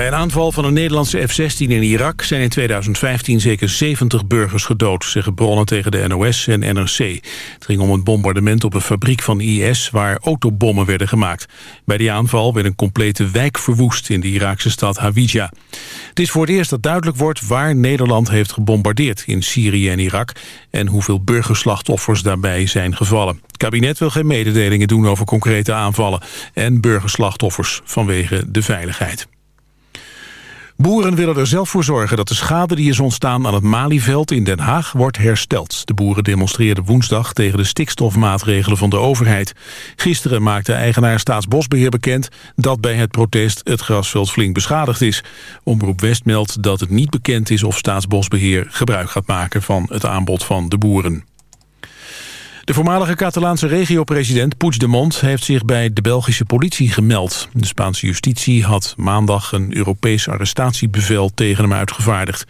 Bij een aanval van een Nederlandse F-16 in Irak zijn in 2015 zeker 70 burgers gedood, zeggen bronnen tegen de NOS en NRC. Het ging om een bombardement op een fabriek van IS waar autobommen werden gemaakt. Bij die aanval werd een complete wijk verwoest in de Iraakse stad Hawija. Het is voor het eerst dat duidelijk wordt waar Nederland heeft gebombardeerd in Syrië en Irak en hoeveel burgerslachtoffers daarbij zijn gevallen. Het kabinet wil geen mededelingen doen over concrete aanvallen en burgerslachtoffers vanwege de veiligheid. Boeren willen er zelf voor zorgen dat de schade die is ontstaan aan het Malieveld in Den Haag wordt hersteld. De boeren demonstreerden woensdag tegen de stikstofmaatregelen van de overheid. Gisteren maakte eigenaar Staatsbosbeheer bekend dat bij het protest het grasveld flink beschadigd is. Omroep West meldt dat het niet bekend is of Staatsbosbeheer gebruik gaat maken van het aanbod van de boeren. De voormalige Catalaanse regio-president Puigdemont heeft zich bij de Belgische politie gemeld. De Spaanse justitie had maandag een Europees arrestatiebevel tegen hem uitgevaardigd.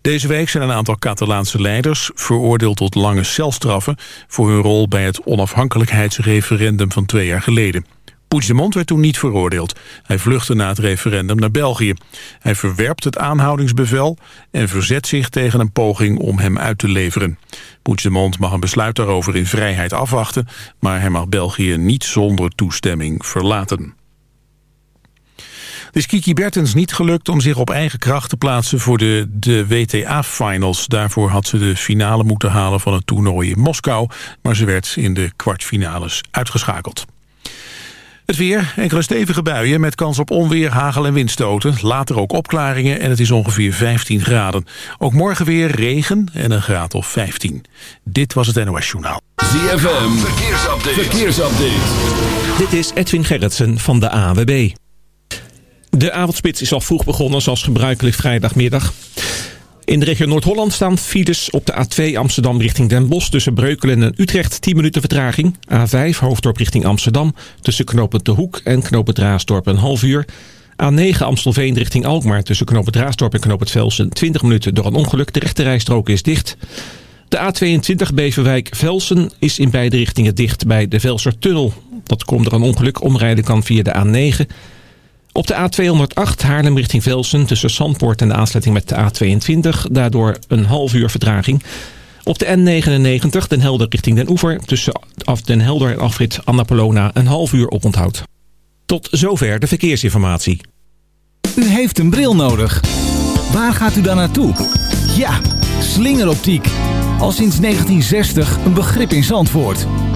Deze week zijn een aantal Catalaanse leiders veroordeeld tot lange celstraffen... voor hun rol bij het onafhankelijkheidsreferendum van twee jaar geleden. Puigdemont werd toen niet veroordeeld. Hij vluchtte na het referendum naar België. Hij verwerpt het aanhoudingsbevel en verzet zich tegen een poging om hem uit te leveren. Puigdemont mag een besluit daarover in vrijheid afwachten... maar hij mag België niet zonder toestemming verlaten. Het is Kiki Bertens niet gelukt om zich op eigen kracht te plaatsen voor de, de WTA-finals. Daarvoor had ze de finale moeten halen van het toernooi in Moskou, maar ze werd in de kwartfinales uitgeschakeld. Het weer, enkele stevige buien met kans op onweer, hagel en windstoten. Later ook opklaringen en het is ongeveer 15 graden. Ook morgen weer regen en een graad of 15. Dit was het NOS Journaal. ZFM, verkeersupdate. verkeersupdate. Dit is Edwin Gerritsen van de AWB. De avondspits is al vroeg begonnen, zoals gebruikelijk vrijdagmiddag. In de regio Noord-Holland staan files op de A2 Amsterdam richting Den Bosch... tussen Breukelen en Utrecht 10 minuten vertraging. A5 Hoofddorp richting Amsterdam tussen Knopend De Hoek en Knopend Raasdorp een half uur. A9 Amstelveen richting Alkmaar tussen Knopend Raasdorp en Knopend Velsen 20 minuten door een ongeluk. De rechterrijstrook is dicht. De A22 Beverwijk-Velsen is in beide richtingen dicht bij de Velsertunnel. Dat komt er een ongeluk. Omrijden kan via de A9... Op de A208 Haarlem richting Velsen tussen Zandpoort en de aansluiting met de A22. Daardoor een half uur vertraging. Op de N99 Den Helder richting Den Oever tussen af Den Helder en afrit Annapolona een half uur op onthoud. Tot zover de verkeersinformatie. U heeft een bril nodig. Waar gaat u dan naartoe? Ja, slingeroptiek. Al sinds 1960 een begrip in Zandvoort.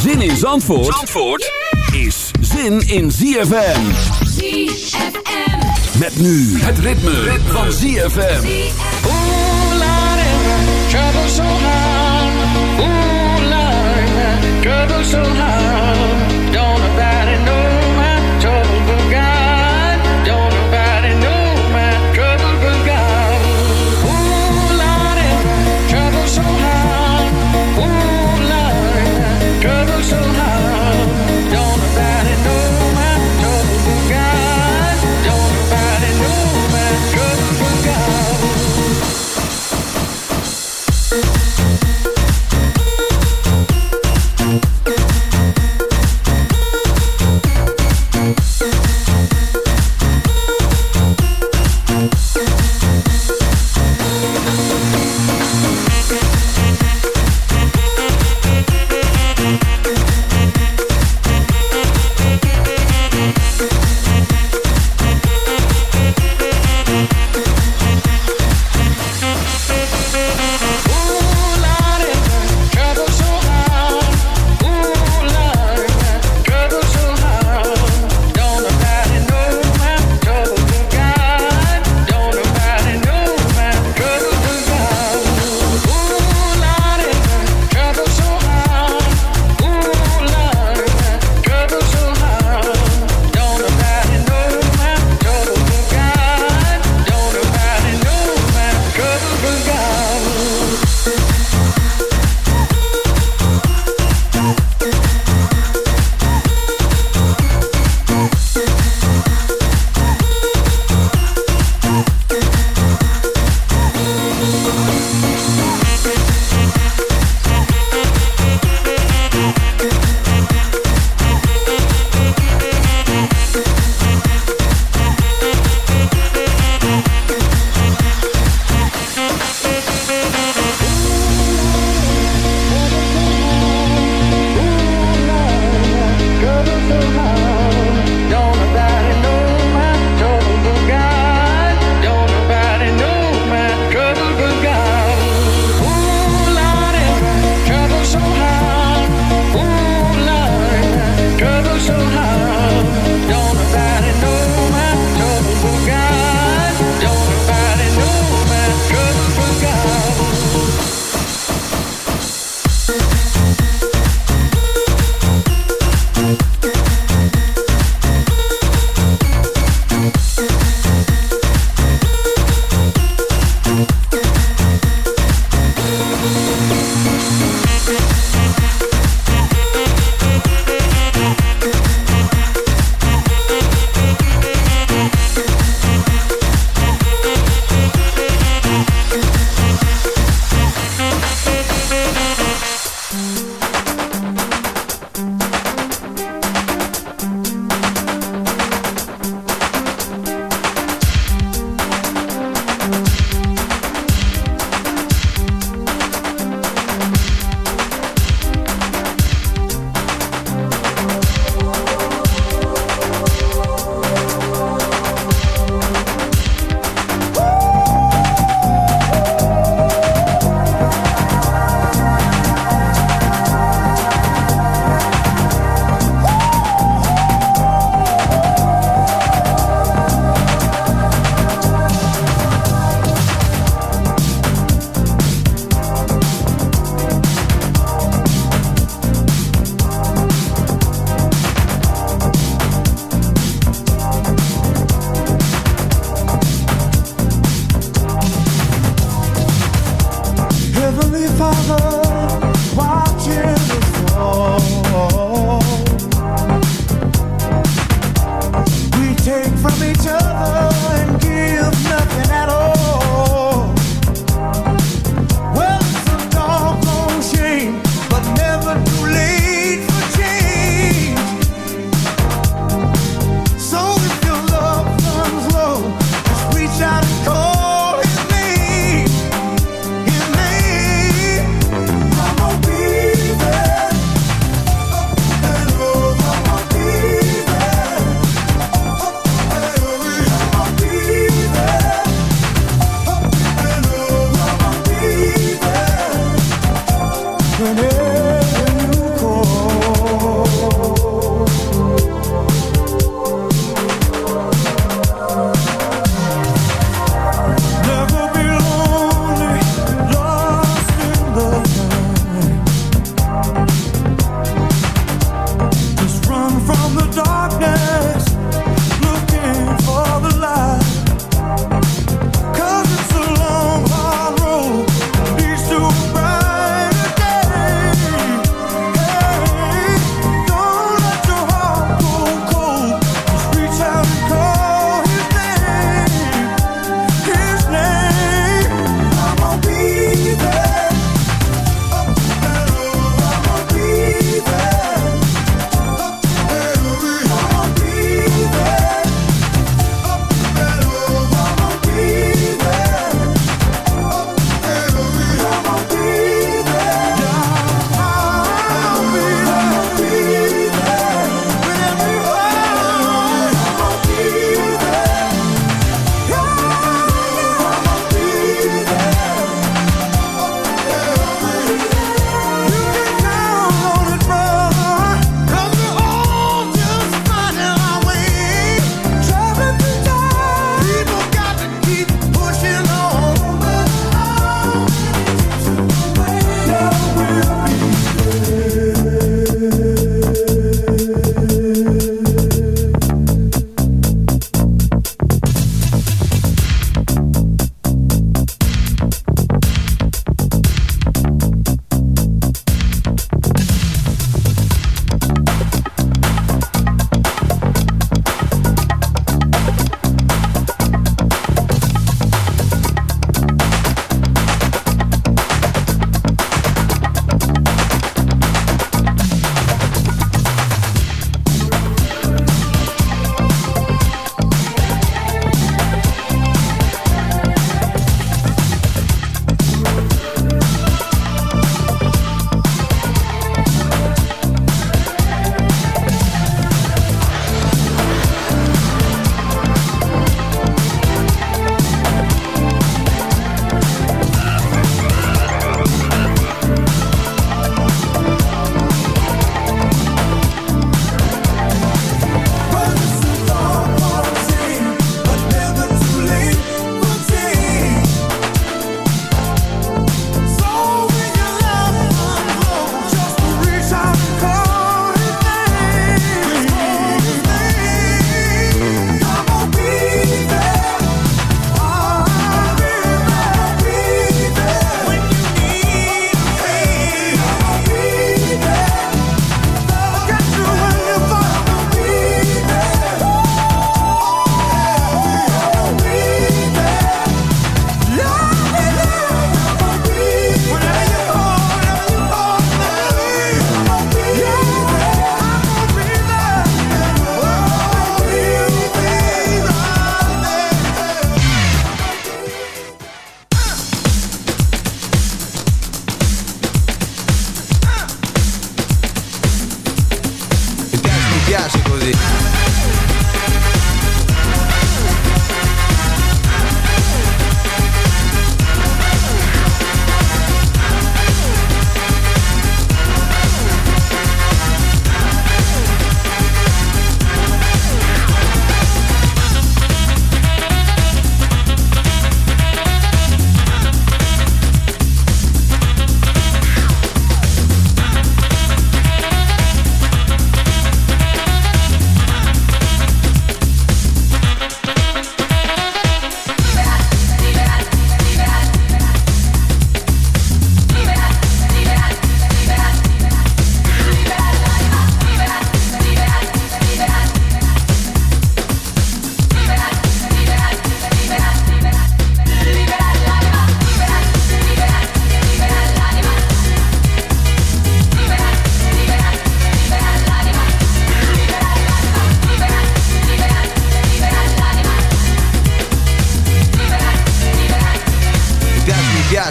Zin in Zandvoort, Zandvoort yeah! is zin in ZFM. ZFM. Met nu het ritme, ritme van ZFM. Ooh, la, trouble so hard. Ooh, la, trouble so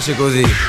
piace così.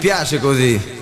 piace così.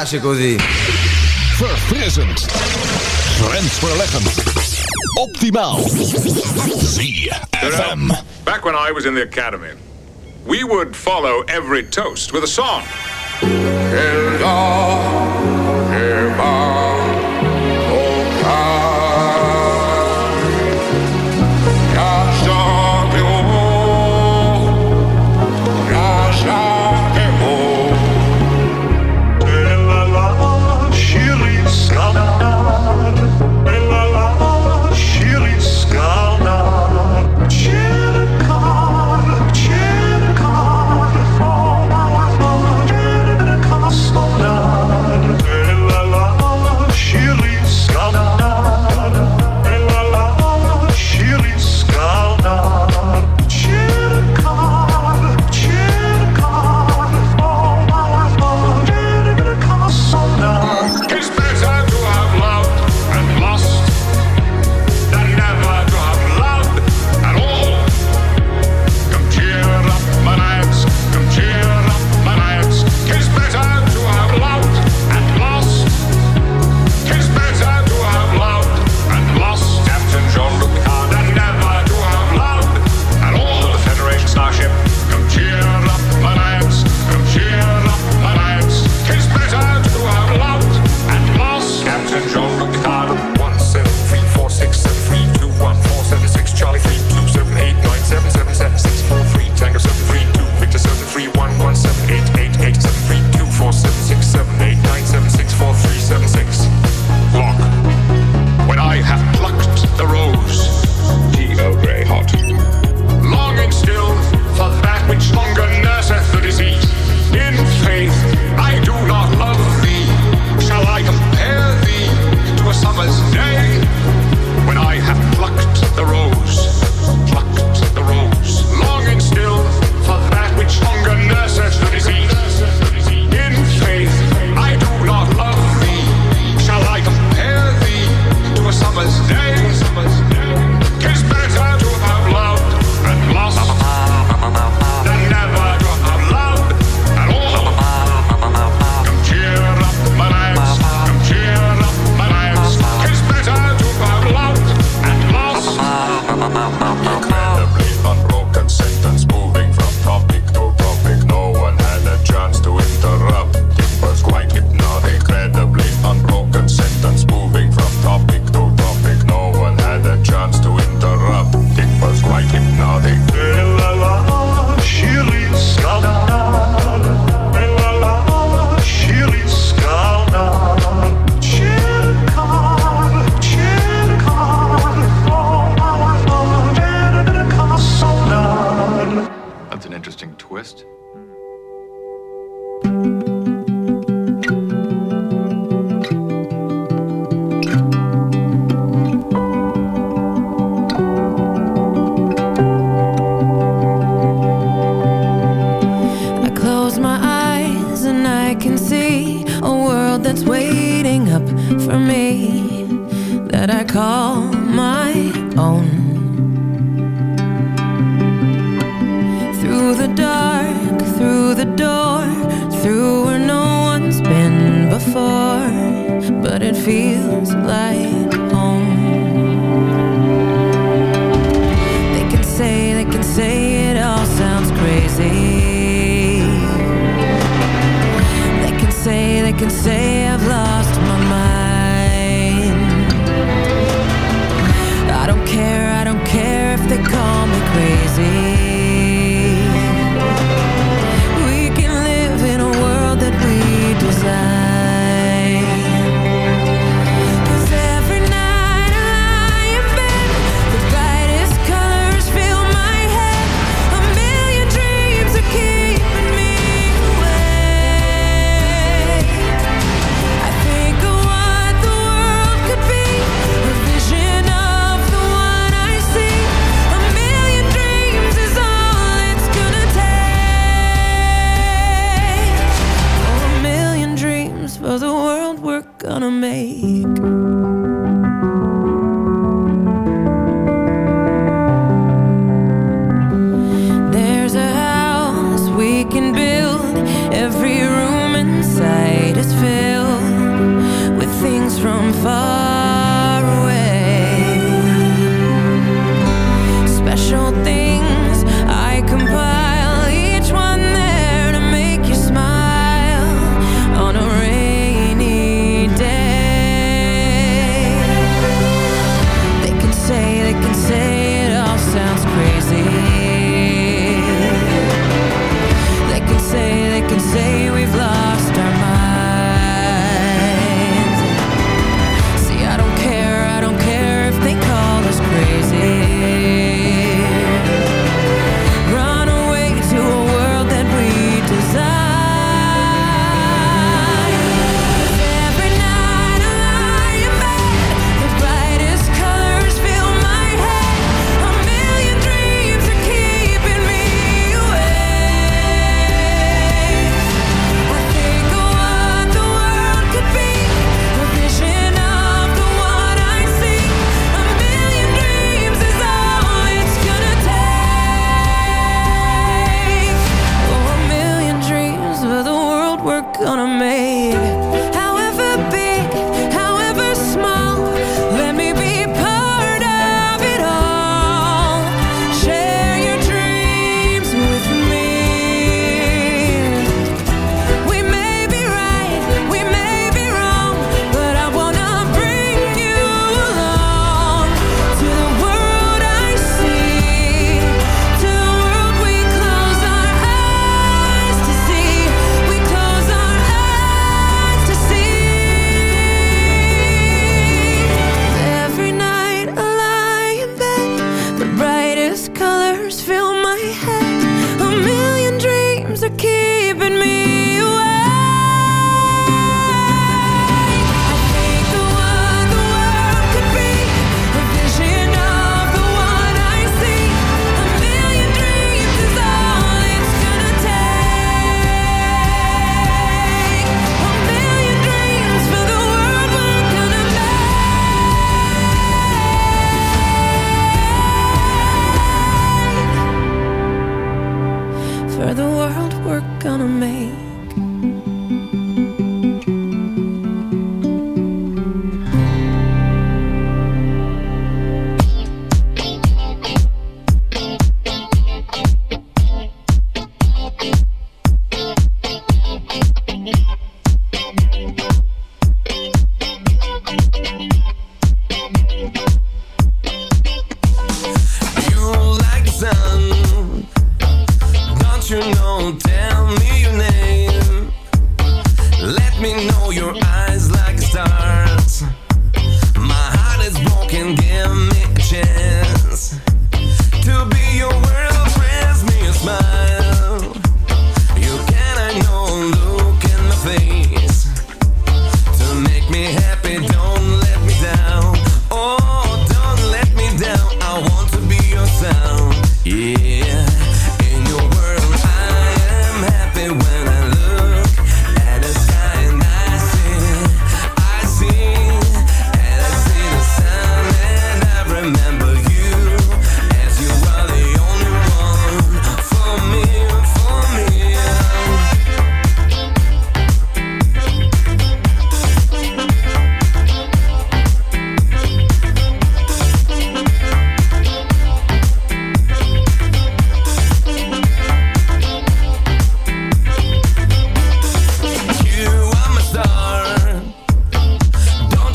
piace così. Verfrissend. Grensverleggend. Optimaal. ZFM. Back when I was in the academy, we would follow every toast with a song. El, oh. made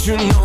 you know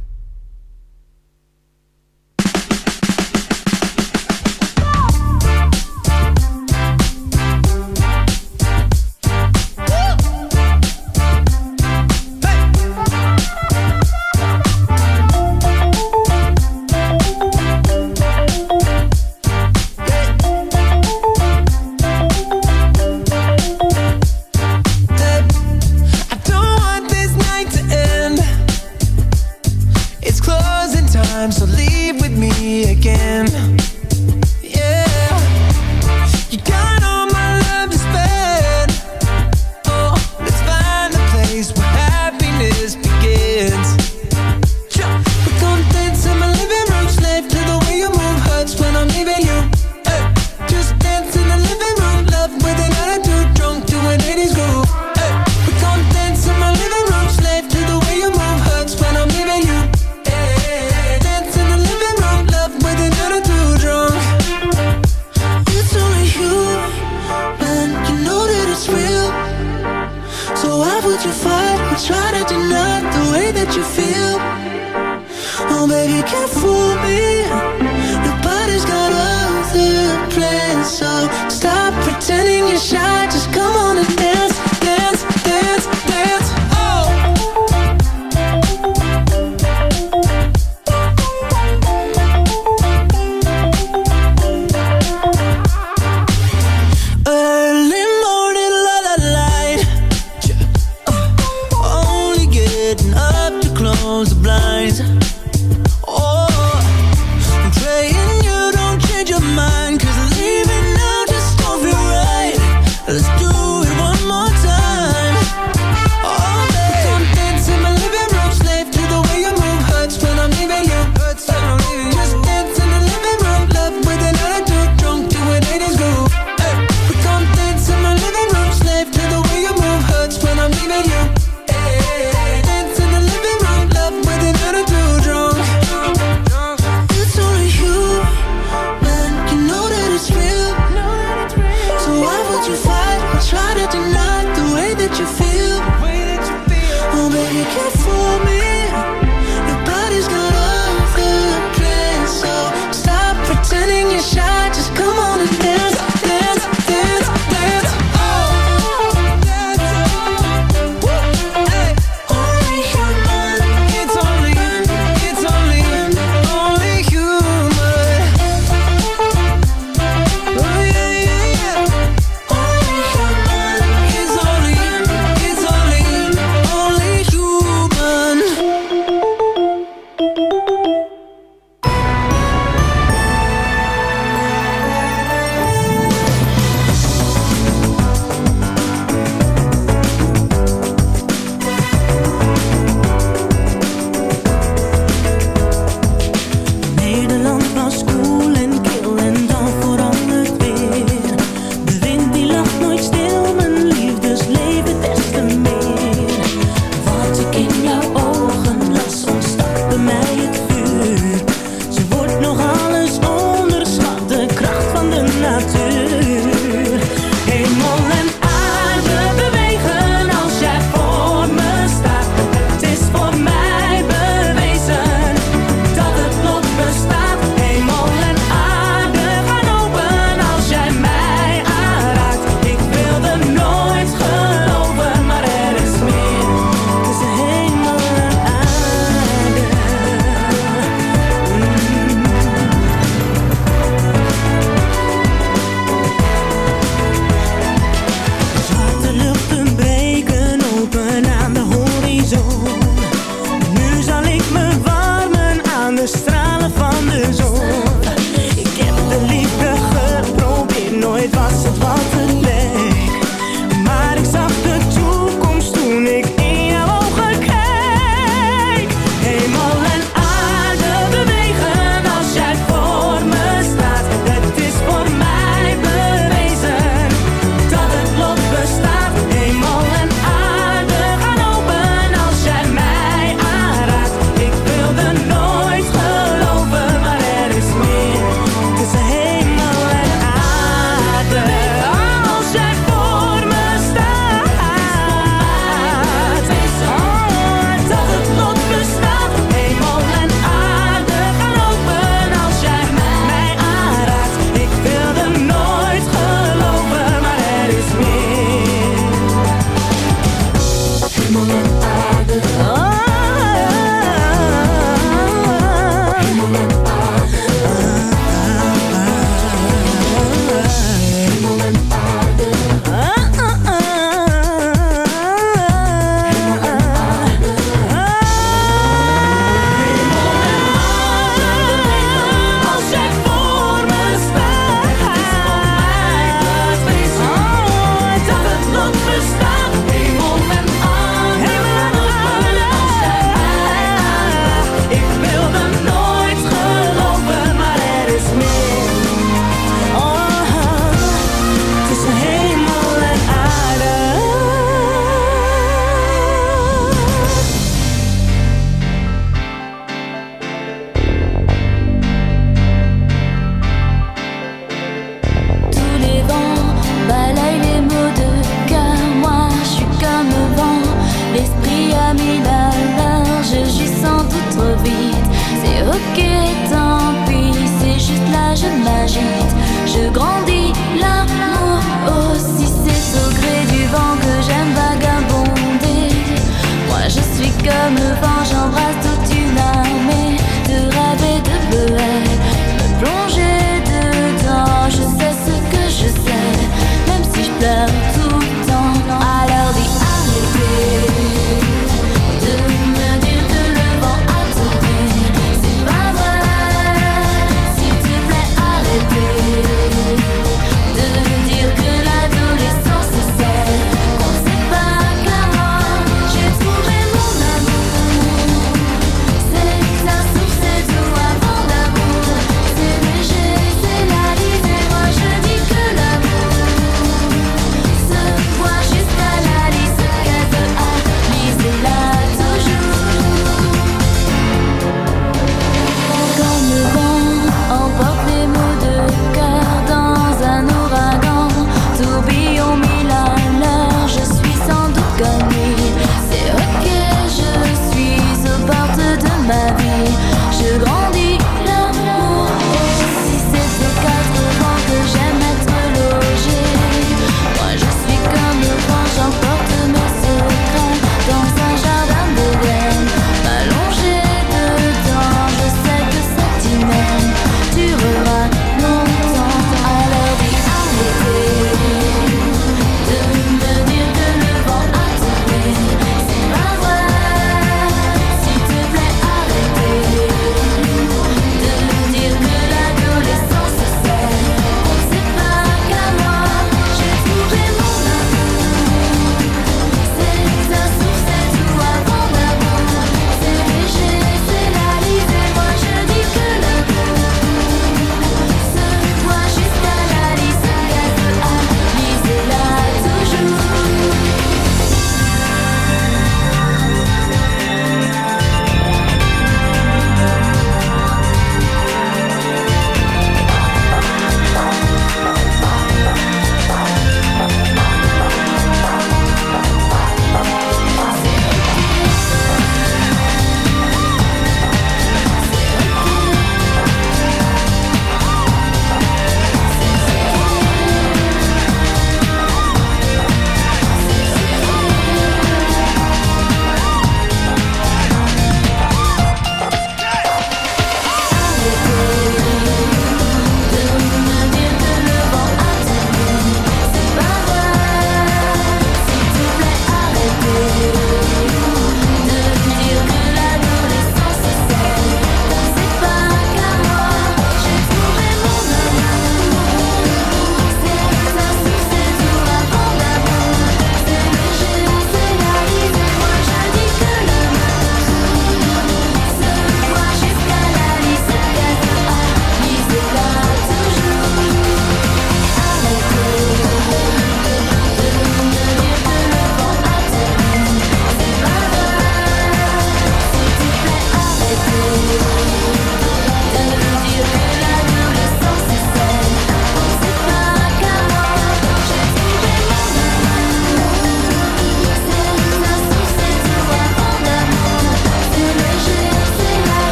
me.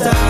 Stop.